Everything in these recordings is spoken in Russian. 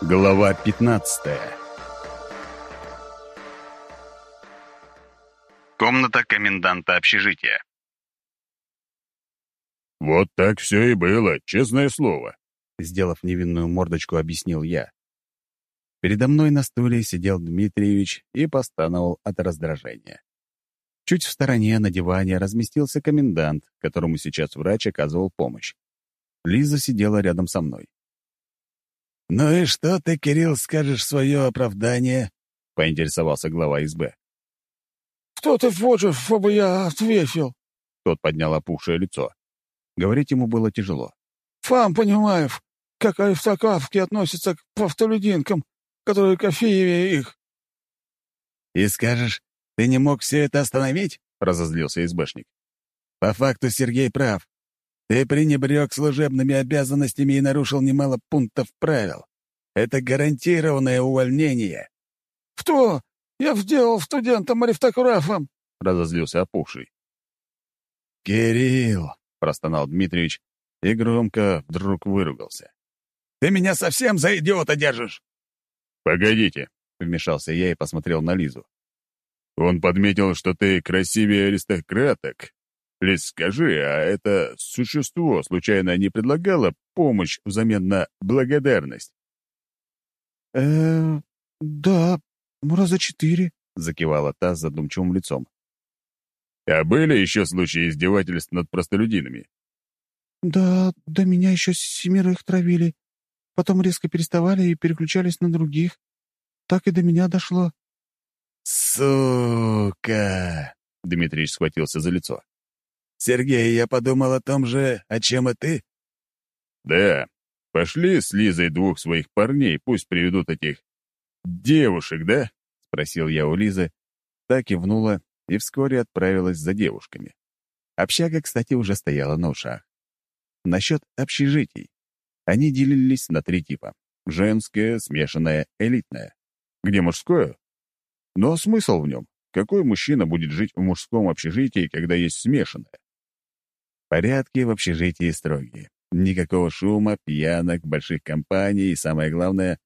Глава 15 Комната коменданта общежития. «Вот так все и было, честное слово», — сделав невинную мордочку, объяснил я. Передо мной на стуле сидел Дмитриевич и постановал от раздражения. Чуть в стороне на диване разместился комендант, которому сейчас врач оказывал помощь. Лиза сидела рядом со мной. «Ну и что ты, Кирилл, скажешь свое оправдание?» — поинтересовался глава СБ. «Что ты хочешь, чтобы я ответил?» Тот поднял опухшее лицо. Говорить ему было тяжело. «Сам понимаешь, как аристократки относятся к простолюдинкам, которые кофеевее их». «И скажешь, ты не мог все это остановить?» — разозлился СБшник. «По факту Сергей прав. Ты пренебрег служебными обязанностями и нарушил немало пунктов правил. Это гарантированное увольнение». «Что? Я сделал студентом аристокрафом!» — разозлился опухший. «Кирилл!» — простонал Дмитриевич и громко вдруг выругался. «Ты меня совсем за идиота держишь!» «Погодите!» — вмешался я и посмотрел на Лизу. «Он подметил, что ты красивее аристократок, Лиз, скажи, а это существо случайно не предлагало помощь взамен на благодарность? э да, раза четыре», — закивала та с задумчивым лицом. «А были еще случаи издевательств над простолюдинами?» «Да, до меня еще семерых травили. Потом резко переставали и переключались на других. Так и до меня дошло». «Сука!» — Дмитрий схватился за лицо. «Сергей, я подумал о том же, о чем и ты». «Да, пошли с Лизой двух своих парней, пусть приведут этих девушек, да?» — спросил я у Лизы. Так кивнула и вскоре отправилась за девушками. Общага, кстати, уже стояла на ушах. Насчет общежитий. Они делились на три типа. Женское, смешанное, элитное. Где мужское? Но смысл в нем? Какой мужчина будет жить в мужском общежитии, когда есть смешанное? Порядки в общежитии строгие. Никакого шума, пьянок, больших компаний и, самое главное,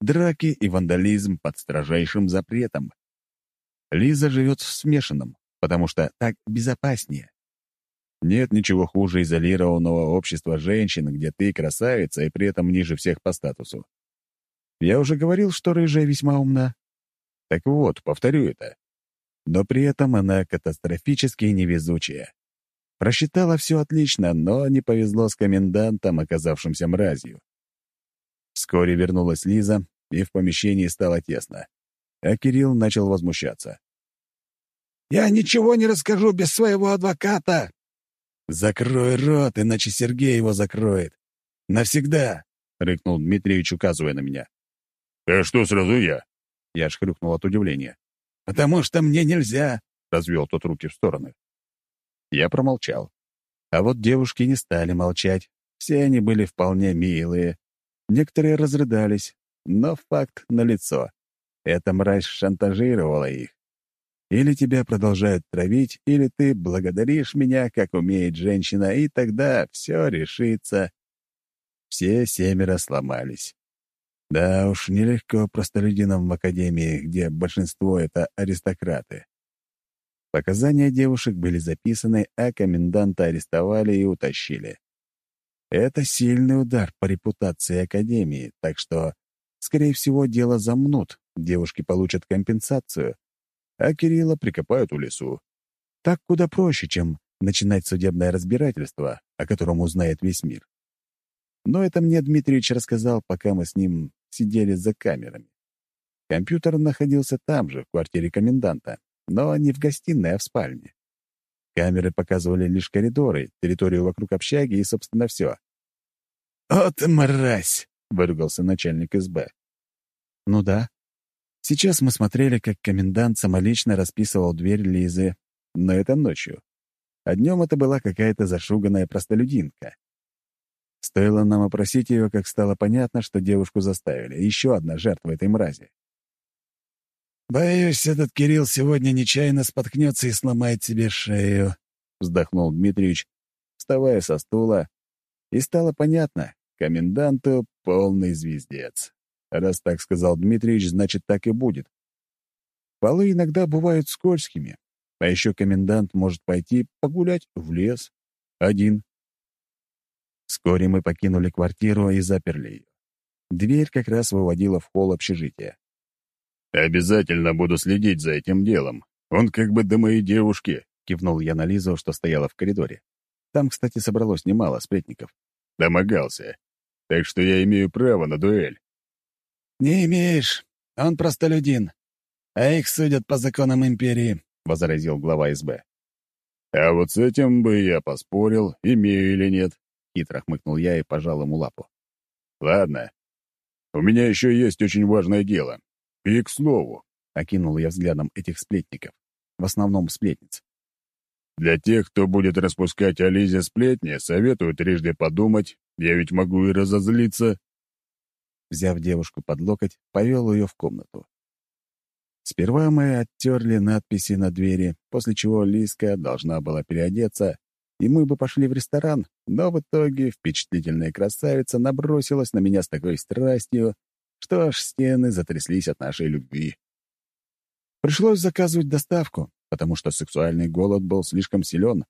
драки и вандализм под строжайшим запретом. Лиза живет в смешанном, потому что так безопаснее. Нет ничего хуже изолированного общества женщин, где ты красавица и при этом ниже всех по статусу. Я уже говорил, что рыжая весьма умна. Так вот, повторю это. Но при этом она катастрофически невезучая. Просчитала все отлично, но не повезло с комендантом, оказавшимся мразью. Вскоре вернулась Лиза, и в помещении стало тесно. А Кирилл начал возмущаться. «Я ничего не расскажу без своего адвоката!» «Закрой рот, иначе Сергей его закроет. Навсегда!» — рыкнул Дмитриевич, указывая на меня. «А что сразу я?» Я аж хрюкнул от удивления. «Потому что мне нельзя!» — развел тот руки в стороны. Я промолчал. А вот девушки не стали молчать. Все они были вполне милые. Некоторые разрыдались, но факт налицо. Эта мразь шантажировала их. Или тебя продолжают травить, или ты благодаришь меня, как умеет женщина, и тогда все решится. Все семеро сломались. Да уж, нелегко простолюдинам в академии, где большинство — это аристократы. Показания девушек были записаны, а коменданта арестовали и утащили. Это сильный удар по репутации Академии, так что, скорее всего, дело замнут, девушки получат компенсацию, а Кирилла прикопают в лесу. Так куда проще, чем начинать судебное разбирательство, о котором узнает весь мир. Но это мне Дмитриевич рассказал, пока мы с ним сидели за камерами. Компьютер находился там же, в квартире коменданта, но не в гостиной, а в спальне. Камеры показывали лишь коридоры, территорию вокруг общаги и, собственно, все. «От мразь!» — выругался начальник СБ. «Ну да. Сейчас мы смотрели, как комендант самолично расписывал дверь Лизы, но это ночью. А днем это была какая-то зашуганная простолюдинка. Стоило нам опросить ее, как стало понятно, что девушку заставили. Еще одна жертва этой мрази. «Боюсь, этот Кирилл сегодня нечаянно споткнется и сломает себе шею», — вздохнул Дмитриевич, вставая со стула, и стало понятно, коменданту полный звездец. Раз так сказал Дмитриевич, значит, так и будет. Полы иногда бывают скользкими, а еще комендант может пойти погулять в лес. Один. Вскоре мы покинули квартиру и заперли ее. Дверь как раз выводила в холл общежития. «Обязательно буду следить за этим делом. Он как бы до моей девушки», — кивнул я на Лизу, что стояла в коридоре. Там, кстати, собралось немало сплетников. «Домогался. Так что я имею право на дуэль». «Не имеешь. Он простолюдин. А их судят по законам империи», — возразил глава СБ. «А вот с этим бы я поспорил, имею или нет», — хитро хмыкнул я и пожал ему лапу. «Ладно. У меня еще есть очень важное дело. И, к слову, — окинул я взглядом этих сплетников, в основном сплетниц. «Для тех, кто будет распускать о Лизе сплетни, советую трижды подумать, я ведь могу и разозлиться». Взяв девушку под локоть, повел ее в комнату. Сперва мы оттерли надписи на двери, после чего Лиска должна была переодеться, и мы бы пошли в ресторан, но в итоге впечатлительная красавица набросилась на меня с такой страстью, что аж стены затряслись от нашей любви. Пришлось заказывать доставку, потому что сексуальный голод был слишком силен,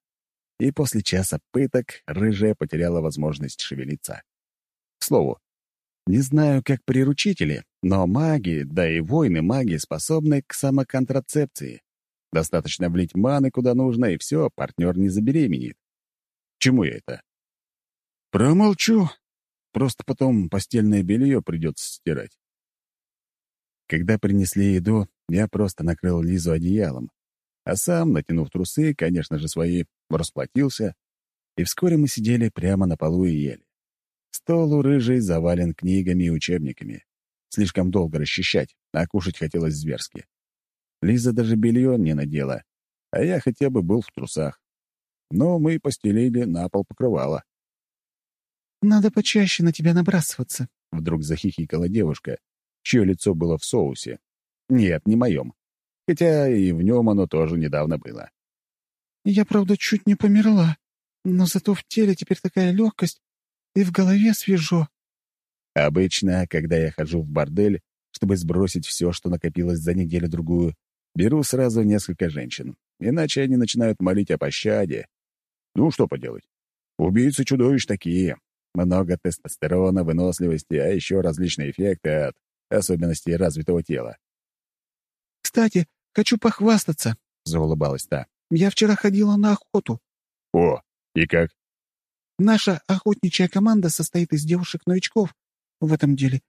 и после часа пыток рыжая потеряла возможность шевелиться. К слову, не знаю, как приручители, но маги, да и воины маги способны к самоконтрацепции. Достаточно влить маны куда нужно, и все, партнер не забеременеет. Чему я это? Промолчу. Просто потом постельное белье придется стирать. Когда принесли еду, я просто накрыл Лизу одеялом, а сам, натянув трусы, конечно же, свои, расплатился, и вскоре мы сидели прямо на полу и ели. Стол у рыжий завален книгами и учебниками. Слишком долго расчищать, а кушать хотелось зверски. Лиза даже белье не надела, а я хотя бы был в трусах. Но мы постелили на пол покрывало. «Надо почаще на тебя набрасываться», — вдруг захихикала девушка, чье лицо было в соусе. Нет, не моем. Хотя и в нем оно тоже недавно было. «Я, правда, чуть не померла, но зато в теле теперь такая легкость, и в голове свежо». Обычно, когда я хожу в бордель, чтобы сбросить все, что накопилось за неделю-другую, Беру сразу несколько женщин, иначе они начинают молить о пощаде. Ну, что поделать. Убийцы чудовищ такие. Много тестостерона, выносливости, а еще различные эффекты от особенностей развитого тела. «Кстати, хочу похвастаться», — заулыбалась та. «Я вчера ходила на охоту». «О, и как?» «Наша охотничья команда состоит из девушек-новичков в этом деле,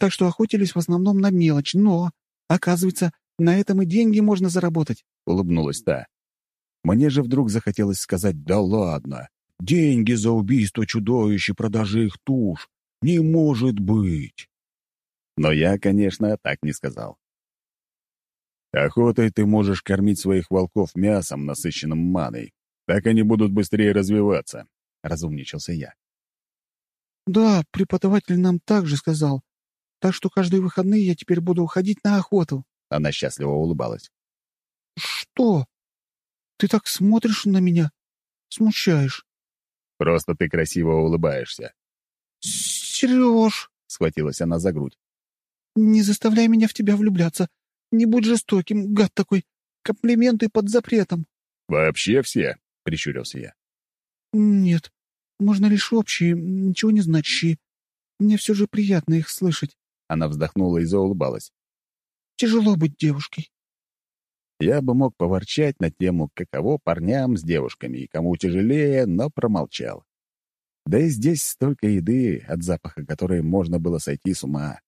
так что охотились в основном на мелочь, но, оказывается, на этом и деньги можно заработать», — улыбнулась та. Мне же вдруг захотелось сказать «да ладно». Деньги за убийство чудовищ и продажи их туш. Не может быть. Но я, конечно, так не сказал. Охотой ты можешь кормить своих волков мясом, насыщенным маной. Так они будут быстрее развиваться, — разумничался я. «Да, преподаватель нам так же сказал. Так что каждые выходные я теперь буду уходить на охоту», она счастливо улыбалась. «Что? Ты так смотришь на меня? Смущаешь?» «Просто ты красиво улыбаешься». «Сереж!» — схватилась она за грудь. «Не заставляй меня в тебя влюбляться. Не будь жестоким, гад такой. Комплименты под запретом». «Вообще все?» — прищурился я. «Нет, можно лишь общие, ничего не значащие. Мне все же приятно их слышать». Она вздохнула и заулыбалась. Тяжело быть девушкой. Я бы мог поворчать на тему, каково парням с девушками и кому тяжелее, но промолчал. Да и здесь столько еды, от запаха которой можно было сойти с ума.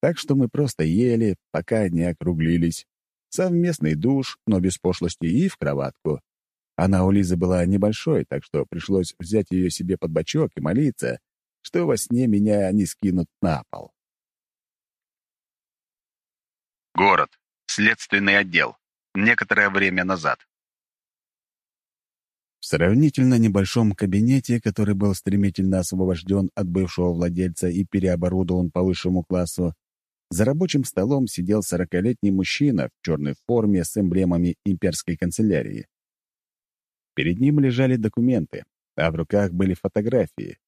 Так что мы просто ели, пока не округлились. Совместный душ, но без пошлости, и в кроватку. Она у Лизы была небольшой, так что пришлось взять ее себе под бочок и молиться, что во сне меня не скинут на пол. Город. Следственный отдел. Некоторое время назад. В сравнительно небольшом кабинете, который был стремительно освобожден от бывшего владельца и переоборудован по высшему классу, за рабочим столом сидел сорокалетний мужчина в черной форме с эмблемами имперской канцелярии. Перед ним лежали документы, а в руках были фотографии.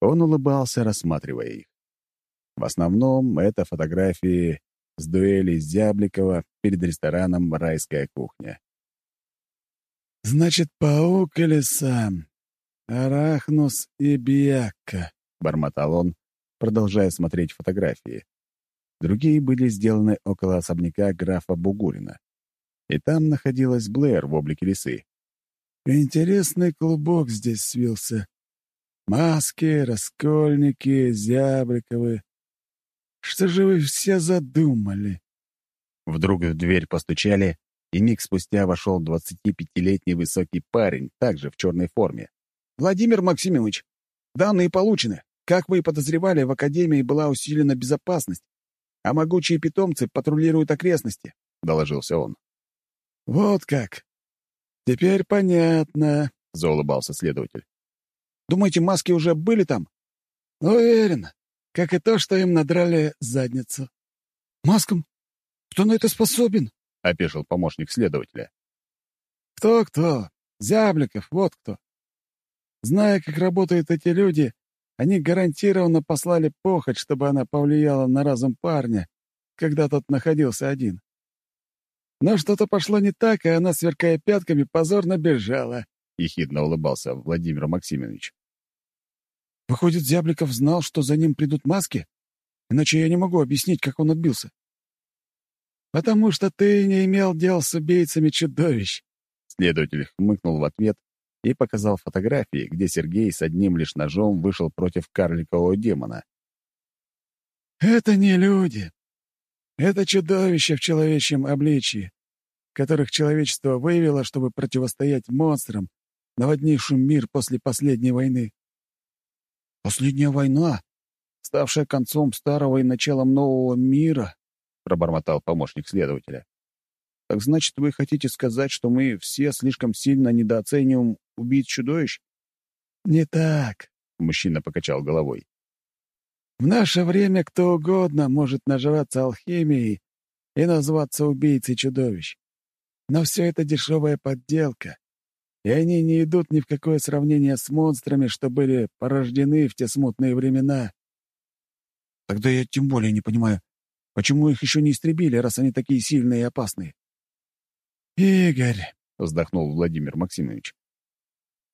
Он улыбался, рассматривая их. В основном это фотографии с дуэли Зябликова перед рестораном «Райская кухня». «Значит, паук или сам? Арахнус и Биакка», — бормотал он, продолжая смотреть фотографии. Другие были сделаны около особняка графа Бугурина. И там находилась Блэр в облике лисы. «Интересный клубок здесь свился. Маски, раскольники, зябриковы. Что же вы все задумали?» Вдруг в дверь постучали, и миг спустя вошел 25-летний высокий парень, также в черной форме. «Владимир Максимович, данные получены. Как вы и подозревали, в Академии была усилена безопасность, а могучие питомцы патрулируют окрестности», — доложился он. «Вот как! Теперь понятно», — заулыбался следователь. «Думаете, маски уже были там?» «Уверен, как и то, что им надрали задницу». «Маскам? Кто на это способен?» — опешил помощник следователя. «Кто-кто? Зябликов, вот кто. Зная, как работают эти люди, они гарантированно послали похоть, чтобы она повлияла на разум парня, когда тот находился один. Но что-то пошло не так, и она, сверкая пятками, позорно бежала. — ехидно улыбался Владимир Максимович. «Выходит, Зябликов знал, что за ним придут маски? Иначе я не могу объяснить, как он отбился». «Потому что ты не имел дел с убийцами чудовищ», — следователь хмыкнул в ответ и показал фотографии, где Сергей с одним лишь ножом вышел против карликового демона. «Это не люди. Это чудовища в человечьем обличии, которых человечество выявило, чтобы противостоять монстрам, наводнившим мир после последней войны». «Последняя война, ставшая концом старого и началом нового мира», — пробормотал помощник следователя. «Так значит, вы хотите сказать, что мы все слишком сильно недооцениваем убить чудовищ?» «Не так», — мужчина покачал головой. «В наше время кто угодно может наживаться алхимией и назваться убийцей чудовищ. Но все это дешевая подделка, и они не идут ни в какое сравнение с монстрами, что были порождены в те смутные времена». «Тогда я тем более не понимаю, почему их еще не истребили, раз они такие сильные и опасные?» «Игорь», — вздохнул Владимир Максимович,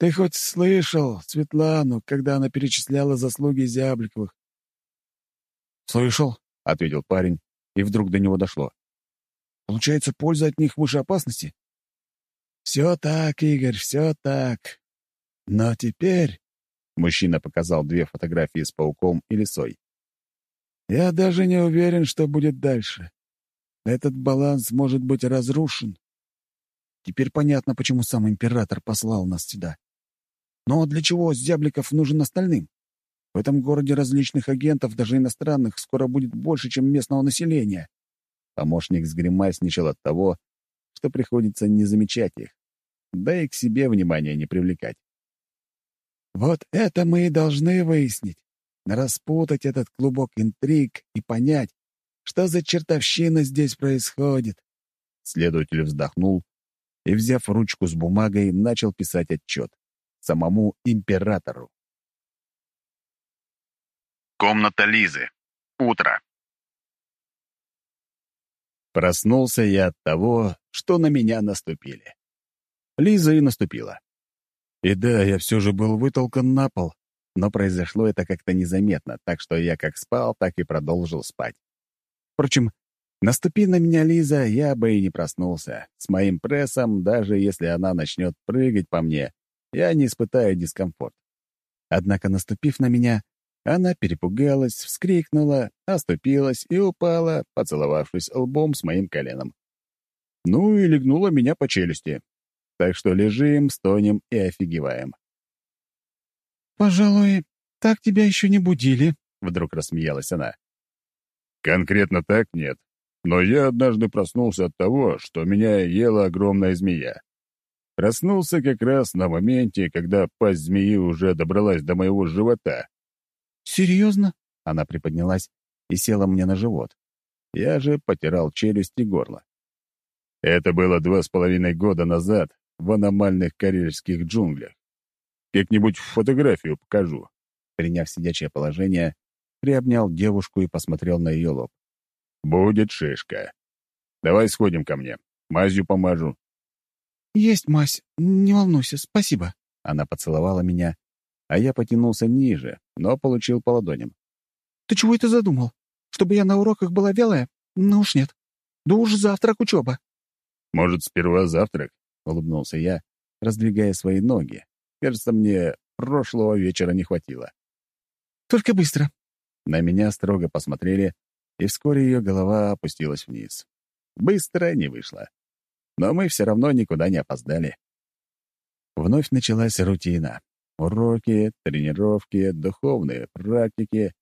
ты хоть слышал Светлану, когда она перечисляла заслуги Зябликовых? «Слышал», — ответил парень, и вдруг до него дошло. «Получается, польза от них выше опасности?» «Все так, Игорь, все так. Но теперь...» — мужчина показал две фотографии с пауком и лисой. «Я даже не уверен, что будет дальше. Этот баланс может быть разрушен». Теперь понятно, почему сам император послал нас сюда. Но для чего Зябликов нужен остальным? В этом городе различных агентов, даже иностранных, скоро будет больше, чем местного населения. Помощник сгримасничал от того, что приходится не замечать их, да и к себе внимания не привлекать. «Вот это мы и должны выяснить, распутать этот клубок интриг и понять, что за чертовщина здесь происходит». Следователь вздохнул и, взяв ручку с бумагой, начал писать отчет самому императору. Комната Лизы. Утро. Проснулся я от того, что на меня наступили. Лиза и наступила. И да, я все же был вытолкан на пол, но произошло это как-то незаметно, так что я как спал, так и продолжил спать. Впрочем, наступи на меня Лиза, я бы и не проснулся. С моим прессом, даже если она начнет прыгать по мне, я не испытаю дискомфорт. Однако, наступив на меня, она перепугалась, вскрикнула, оступилась и упала, поцеловавшись лбом с моим коленом. Ну и легнула меня по челюсти. Так что лежим, стонем и офигеваем. «Пожалуй, так тебя еще не будили», — вдруг рассмеялась она. «Конкретно так нет. Но я однажды проснулся от того, что меня ела огромная змея. Проснулся как раз на моменте, когда пасть змеи уже добралась до моего живота. «Серьезно?» — она приподнялась и села мне на живот. Я же потирал челюсть и горло. Это было два с половиной года назад в аномальных карельских джунглях. Как-нибудь фотографию покажу. Приняв сидячее положение, приобнял девушку и посмотрел на ее лоб. «Будет шишка. Давай сходим ко мне. Мазью помажу». «Есть мазь. Не волнуйся. Спасибо». Она поцеловала меня, а я потянулся ниже, но получил по ладоням. «Ты чего это задумал? Чтобы я на уроках была вялая? Ну уж нет. Да уж завтрак учеба». «Может, сперва завтрак?» — улыбнулся я, раздвигая свои ноги. Кажется, мне прошлого вечера не хватило. «Только быстро». На меня строго посмотрели, и вскоре ее голова опустилась вниз. Быстро не вышло. Но мы все равно никуда не опоздали. Вновь началась рутина. Уроки, тренировки, духовные практики,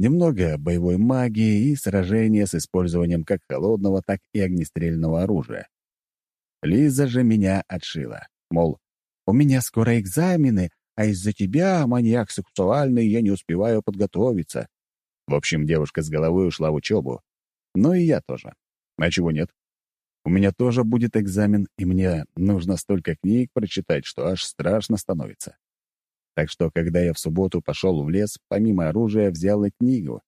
немного боевой магии и сражения с использованием как холодного, так и огнестрельного оружия. Лиза же меня отшила. Мол, у меня скоро экзамены, а из-за тебя, маньяк сексуальный, я не успеваю подготовиться. В общем, девушка с головой ушла в учебу. Но и я тоже. А чего нет? У меня тоже будет экзамен, и мне нужно столько книг прочитать, что аж страшно становится. Так что, когда я в субботу пошел в лес, помимо оружия взял и книгу.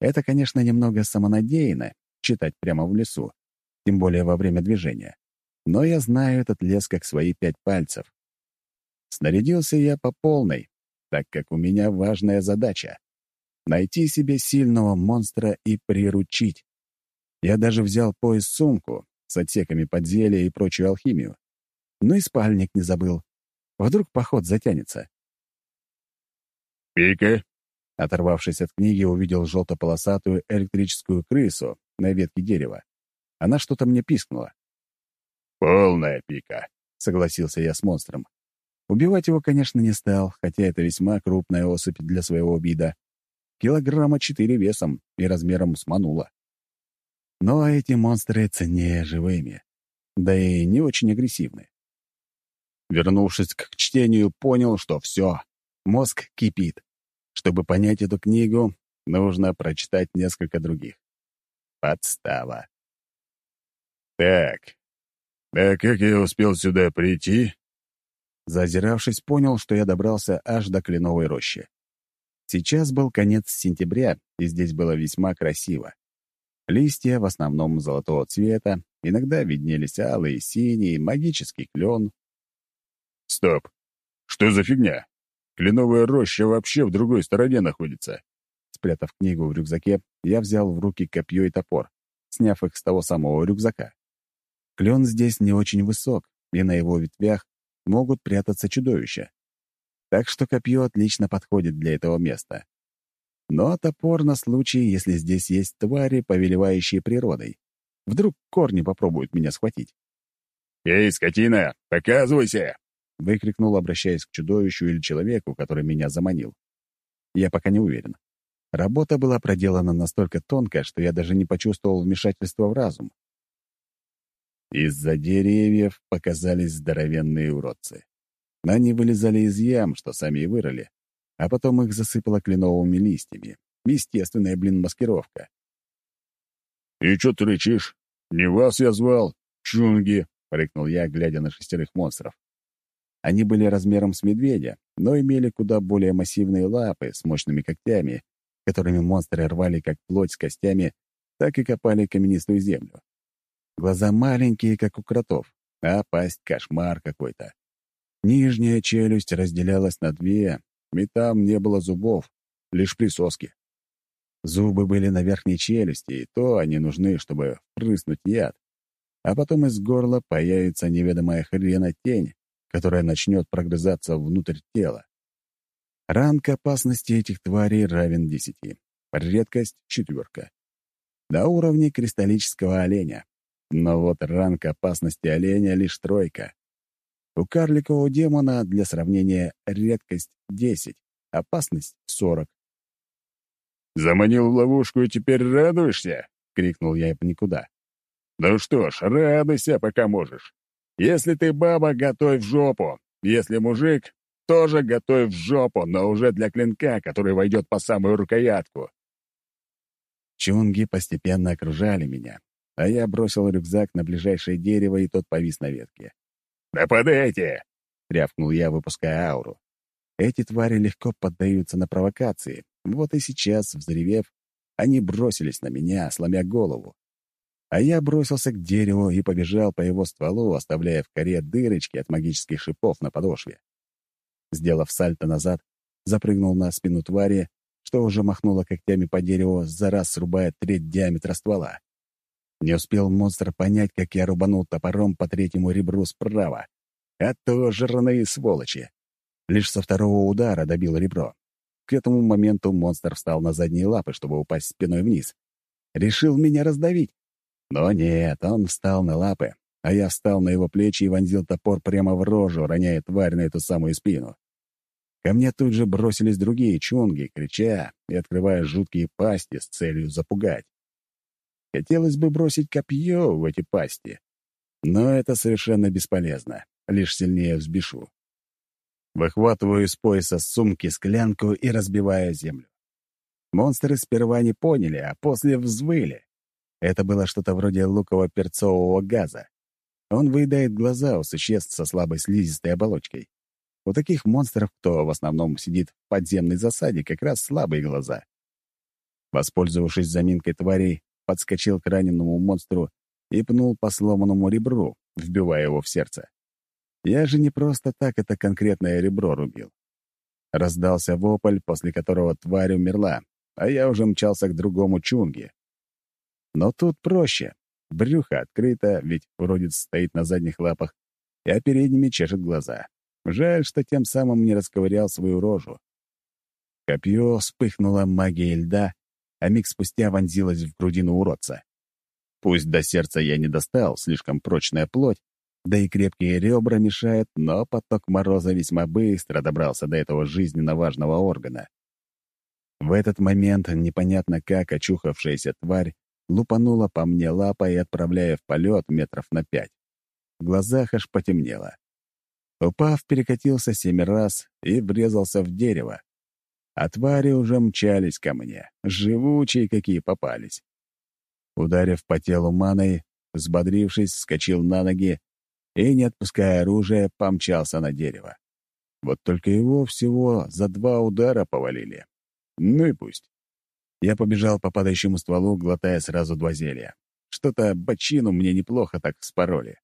Это, конечно, немного самонадеянно — читать прямо в лесу, тем более во время движения. Но я знаю этот лес как свои пять пальцев. Снарядился я по полной, так как у меня важная задача — найти себе сильного монстра и приручить. Я даже взял пояс-сумку с отсеками под зелье и прочую алхимию. Ну и спальник не забыл. Вдруг поход затянется. «Пика!» Оторвавшись от книги, увидел желто-полосатую электрическую крысу на ветке дерева. Она что-то мне пискнула. «Полная пика», — согласился я с монстром. Убивать его, конечно, не стал, хотя это весьма крупная особь для своего вида. Килограмма четыре весом и размером с манула. Но эти монстры ценнее живыми, да и не очень агрессивны. Вернувшись к чтению, понял, что все, Мозг кипит. Чтобы понять эту книгу, нужно прочитать несколько других. Подстава. Так, а как я успел сюда прийти? Зазиравшись, понял, что я добрался аж до кленовой рощи. Сейчас был конец сентября, и здесь было весьма красиво. Листья в основном золотого цвета, иногда виднелись алые, синие, магический клен. Стоп! Что за фигня? Кленовая роща вообще в другой стороне находится. Спрятав книгу в рюкзаке, я взял в руки копье и топор, сняв их с того самого рюкзака. Клен здесь не очень высок, и на его ветвях могут прятаться чудовища. Так что копье отлично подходит для этого места. Но топор на случай, если здесь есть твари, повелевающие природой. Вдруг корни попробуют меня схватить. «Эй, скотина, показывайся!» — выкрикнул, обращаясь к чудовищу или человеку, который меня заманил. Я пока не уверен. Работа была проделана настолько тонко, что я даже не почувствовал вмешательства в разум. Из-за деревьев показались здоровенные уродцы. Они вылезали из ям, что сами и вырыли, а потом их засыпало кленовыми листьями. Естественная, блин, маскировка. «И чё ты рычишь? Не вас я звал, чунги!» — рыкнул я, глядя на шестерых монстров. Они были размером с медведя, но имели куда более массивные лапы с мощными когтями, которыми монстры рвали как плоть с костями, так и копали каменистую землю. Глаза маленькие, как у кротов, а пасть — кошмар какой-то. Нижняя челюсть разделялась на две, и там не было зубов, лишь присоски. Зубы были на верхней челюсти, и то они нужны, чтобы впрыснуть яд. А потом из горла появится неведомая хрена тень, которая начнет прогрызаться внутрь тела. Ранг опасности этих тварей равен десяти. Редкость — четверка. До уровня кристаллического оленя. Но вот ранг опасности оленя — лишь тройка. У карликового демона для сравнения редкость — десять, опасность — сорок. «Заманил в ловушку и теперь радуешься?» — крикнул я в никуда. «Ну что ж, радуйся, пока можешь. Если ты баба, готовь жопу. Если мужик, тоже готовь жопу, но уже для клинка, который войдет по самую рукоятку. Чунги постепенно окружали меня, а я бросил рюкзак на ближайшее дерево, и тот повис на ветке. «Нападайте!» — рявкнул я, выпуская ауру. Эти твари легко поддаются на провокации, Вот и сейчас, взревев, они бросились на меня, сломя голову. А я бросился к дереву и побежал по его стволу, оставляя в коре дырочки от магических шипов на подошве. Сделав сальто назад, запрыгнул на спину твари, что уже махнула когтями по дереву, за раз срубая треть диаметра ствола. Не успел монстр понять, как я рубанул топором по третьему ребру справа. А то жирные сволочи. Лишь со второго удара добил ребро. К этому моменту монстр встал на задние лапы, чтобы упасть спиной вниз. Решил меня раздавить. Но нет, он встал на лапы, а я встал на его плечи и вонзил топор прямо в рожу, роняя тварь на эту самую спину. Ко мне тут же бросились другие чунги, крича и открывая жуткие пасти с целью запугать. Хотелось бы бросить копье в эти пасти, но это совершенно бесполезно, лишь сильнее взбешу. Выхватываю из пояса сумки склянку и разбиваю землю. Монстры сперва не поняли, а после взвыли. Это было что-то вроде луково-перцового газа. Он выедает глаза у существ со слабой слизистой оболочкой. У таких монстров, кто в основном сидит в подземной засаде, как раз слабые глаза. Воспользовавшись заминкой тварей, подскочил к раненому монстру и пнул по сломанному ребру, вбивая его в сердце. Я же не просто так это конкретное ребро рубил. Раздался вопль, после которого тварь умерла, а я уже мчался к другому чунге. Но тут проще. Брюхо открыто, ведь уродец стоит на задних лапах, а передними чешет глаза. Жаль, что тем самым не расковырял свою рожу. Копье вспыхнуло магией льда, а миг спустя вонзилось в грудину уродца. Пусть до сердца я не достал, слишком прочная плоть, да и крепкие ребра мешают, но поток мороза весьма быстро добрался до этого жизненно важного органа. В этот момент непонятно как очухавшаяся тварь лупанула по мне лапой, отправляя в полет метров на пять. В глазах аж потемнело. Упав, перекатился семь раз и врезался в дерево. А твари уже мчались ко мне, живучие какие попались. Ударив по телу маной, взбодрившись, вскочил на ноги и, не отпуская оружия, помчался на дерево. Вот только его всего за два удара повалили. Ну и пусть. Я побежал по падающему стволу, глотая сразу два зелья. Что-то бочину мне неплохо так спороли.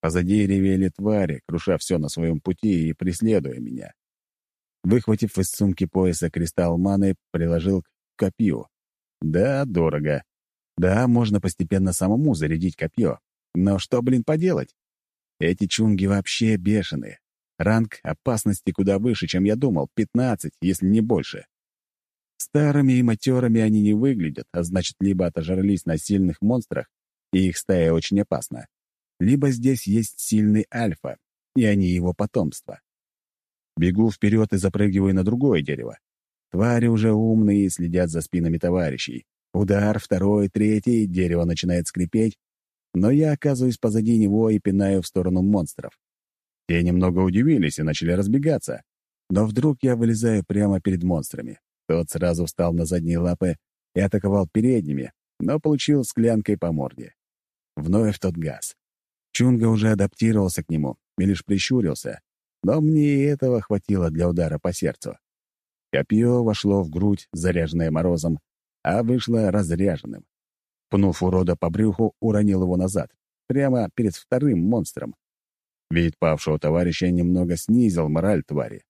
Позади ревели твари, круша все на своем пути и преследуя меня. Выхватив из сумки пояса кристалл маны, приложил к копью. Да, дорого. Да, можно постепенно самому зарядить копье. Но что, блин, поделать? Эти чунги вообще бешеные. Ранг опасности куда выше, чем я думал, 15, если не больше. Старыми и матерами они не выглядят, а значит, либо отожрались на сильных монстрах, и их стая очень опасна, либо здесь есть сильный альфа, и они его потомство. Бегу вперед и запрыгиваю на другое дерево. Твари уже умные и следят за спинами товарищей. Удар, второй, третий, дерево начинает скрипеть, но я оказываюсь позади него и пинаю в сторону монстров. Те немного удивились и начали разбегаться. Но вдруг я вылезаю прямо перед монстрами. Тот сразу встал на задние лапы и атаковал передними, но получил склянкой по морде. Вновь тот газ. Чунга уже адаптировался к нему и лишь прищурился, но мне и этого хватило для удара по сердцу. Копье вошло в грудь, заряженное морозом, а вышло разряженным. Пнув урода по брюху, уронил его назад, прямо перед вторым монстром. Вид павшего товарища немного снизил мораль твари,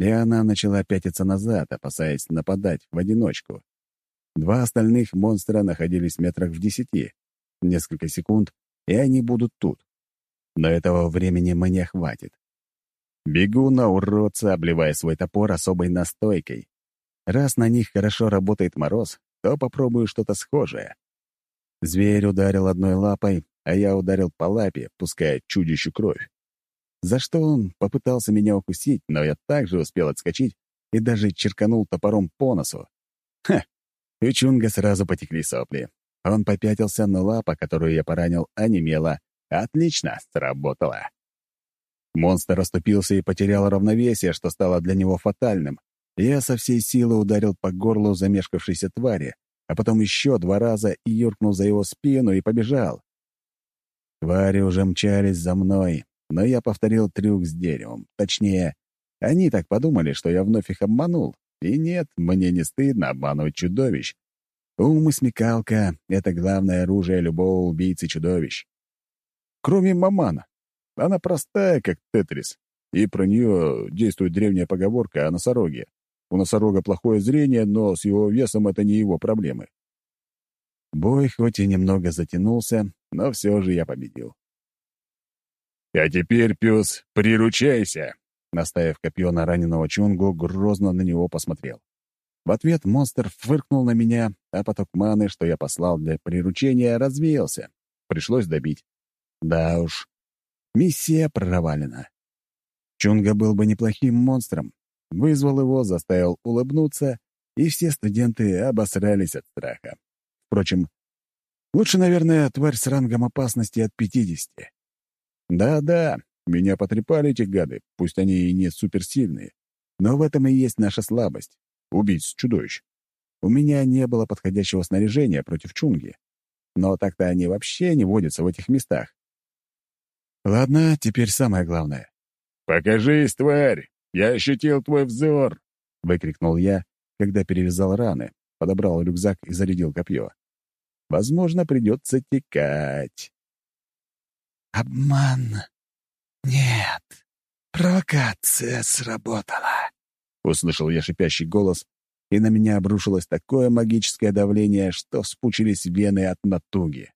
и она начала пятиться назад, опасаясь нападать в одиночку. Два остальных монстра находились метрах в десяти. Несколько секунд, и они будут тут. Но этого времени мне хватит. Бегу на уродца, обливая свой топор особой настойкой. Раз на них хорошо работает мороз, то попробую что-то схожее. Зверь ударил одной лапой, а я ударил по лапе, пуская чудищу кровь. За что он попытался меня укусить, но я также успел отскочить и даже черканул топором по носу. Ха! У Чунга сразу потекли сопли. Он попятился, но лапа, которую я поранил, онемела. Отлично, сработало. Монстр расступился и потерял равновесие, что стало для него фатальным. Я со всей силы ударил по горлу замешкавшейся твари, а потом еще два раза и юркнул за его спину и побежал. Твари уже мчались за мной, но я повторил трюк с деревом. Точнее, они так подумали, что я вновь их обманул, И нет, мне не стыдно обманывать чудовищ. Ум и смекалка — это главное оружие любого убийцы-чудовищ. Кроме мамана. Она простая, как Тетрис, и про нее действует древняя поговорка о носороге. У носорога плохое зрение, но с его весом это не его проблемы. Бой хоть и немного затянулся, но все же я победил. «А теперь, пес, приручайся!» Наставив копье на раненого Чунгу, грозно на него посмотрел. В ответ монстр фыркнул на меня, а поток маны, что я послал для приручения, развеялся. Пришлось добить. Да уж, миссия провалена. Чунга был бы неплохим монстром. Вызвал его, заставил улыбнуться, и все студенты обосрались от страха. Впрочем, лучше, наверное, тварь с рангом опасности от 50. Да-да, меня потрепали эти гады, пусть они и не суперсильные. Но в этом и есть наша слабость — убийц чудовищ. У меня не было подходящего снаряжения против чунги. Но так-то они вообще не водятся в этих местах. Ладно, теперь самое главное. «Покажись, тварь! Я ощутил твой взор!» — выкрикнул я, когда перевязал раны, подобрал рюкзак и зарядил копье. Возможно, придется текать. «Обман! Нет, провокация сработала!» Услышал я шипящий голос, и на меня обрушилось такое магическое давление, что вспучились вены от натуги.